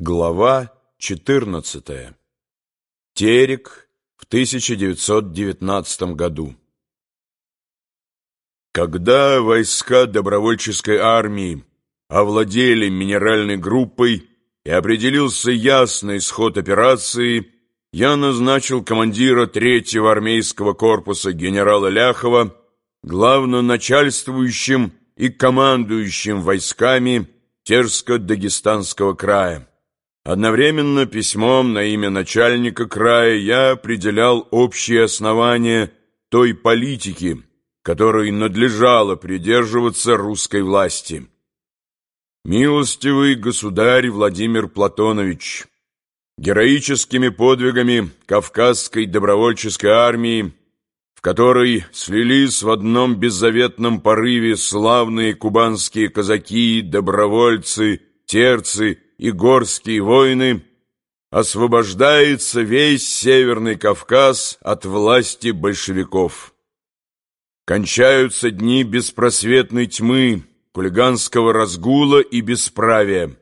Глава 14. Терек в 1919 году. Когда войска добровольческой армии овладели минеральной группой и определился ясный исход операции, я назначил командира третьего армейского корпуса генерала Ляхова главноначальствующим и командующим войсками Терско-Дагестанского края. Одновременно письмом на имя начальника края я определял общие основания той политики, которой надлежало придерживаться русской власти. Милостивый государь Владимир Платонович, героическими подвигами Кавказской добровольческой армии, в которой слились в одном беззаветном порыве славные кубанские казаки, добровольцы, терцы и горские войны, освобождается весь Северный Кавказ от власти большевиков. Кончаются дни беспросветной тьмы, хулиганского разгула и бесправия.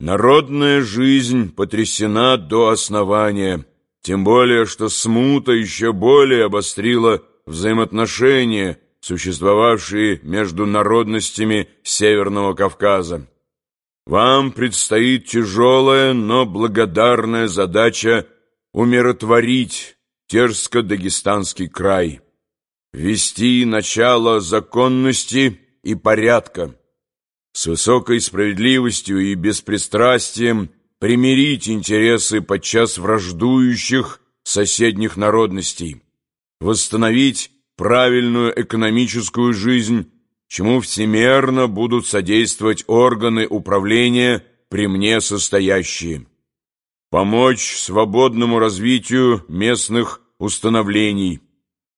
Народная жизнь потрясена до основания, тем более, что смута еще более обострила взаимоотношения, существовавшие между народностями Северного Кавказа. Вам предстоит тяжелая, но благодарная задача умиротворить Терско-Дагестанский край, ввести начало законности и порядка, с высокой справедливостью и беспристрастием примирить интересы подчас враждующих соседних народностей, восстановить правильную экономическую жизнь чему всемерно будут содействовать органы управления при мне состоящие. Помочь свободному развитию местных установлений,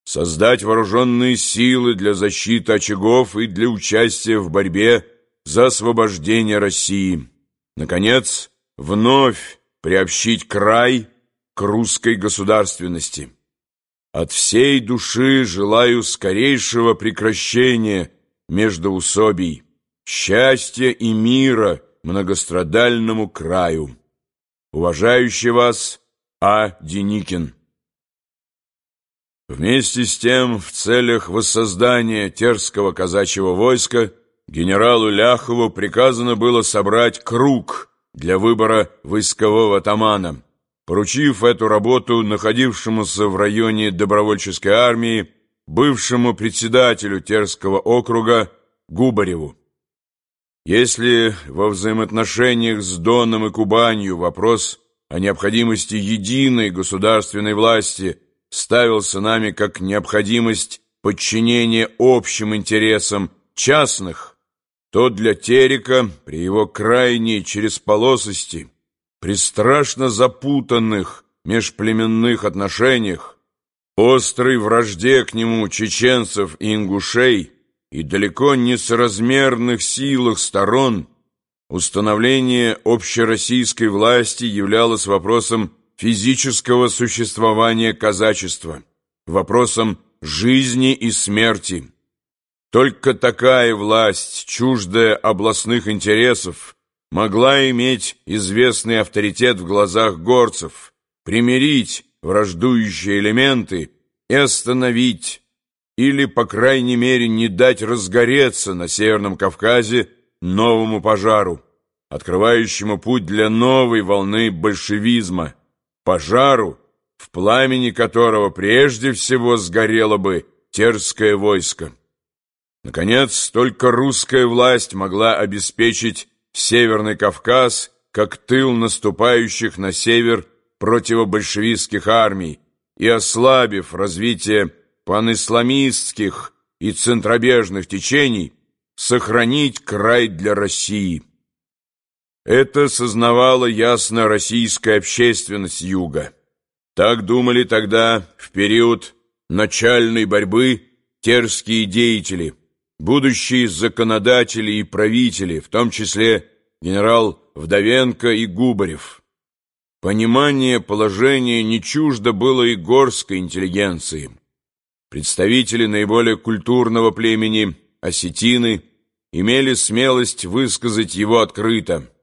создать вооруженные силы для защиты очагов и для участия в борьбе за освобождение России. Наконец, вновь приобщить край к русской государственности. От всей души желаю скорейшего прекращения междоусобий, счастья и мира многострадальному краю. Уважающий вас А. Деникин. Вместе с тем, в целях воссоздания Терского казачьего войска генералу Ляхову приказано было собрать круг для выбора войскового атамана, поручив эту работу находившемуся в районе добровольческой армии бывшему председателю Терского округа Губареву. Если во взаимоотношениях с Доном и Кубанью вопрос о необходимости единой государственной власти ставился нами как необходимость подчинения общим интересам частных, то для Терека при его крайней чересполосости, при страшно запутанных межплеменных отношениях, острой вражде к нему чеченцев и ингушей и далеко не соразмерных силах сторон, установление общероссийской власти являлось вопросом физического существования казачества, вопросом жизни и смерти. Только такая власть, чуждая областных интересов, могла иметь известный авторитет в глазах горцев, примирить враждующие элементы и остановить, или, по крайней мере, не дать разгореться на Северном Кавказе новому пожару, открывающему путь для новой волны большевизма, пожару, в пламени которого прежде всего сгорело бы терское войско. Наконец, только русская власть могла обеспечить Северный Кавказ как тыл наступающих на север противобольшевистских армий и ослабив развитие панисламистских и центробежных течений, сохранить край для России. Это сознавала ясно российская общественность Юга. Так думали тогда, в период начальной борьбы, терские деятели, будущие законодатели и правители, в том числе генерал Вдовенко и Губарев. Понимание положения не чуждо было и горской интеллигенции. Представители наиболее культурного племени, осетины, имели смелость высказать его открыто –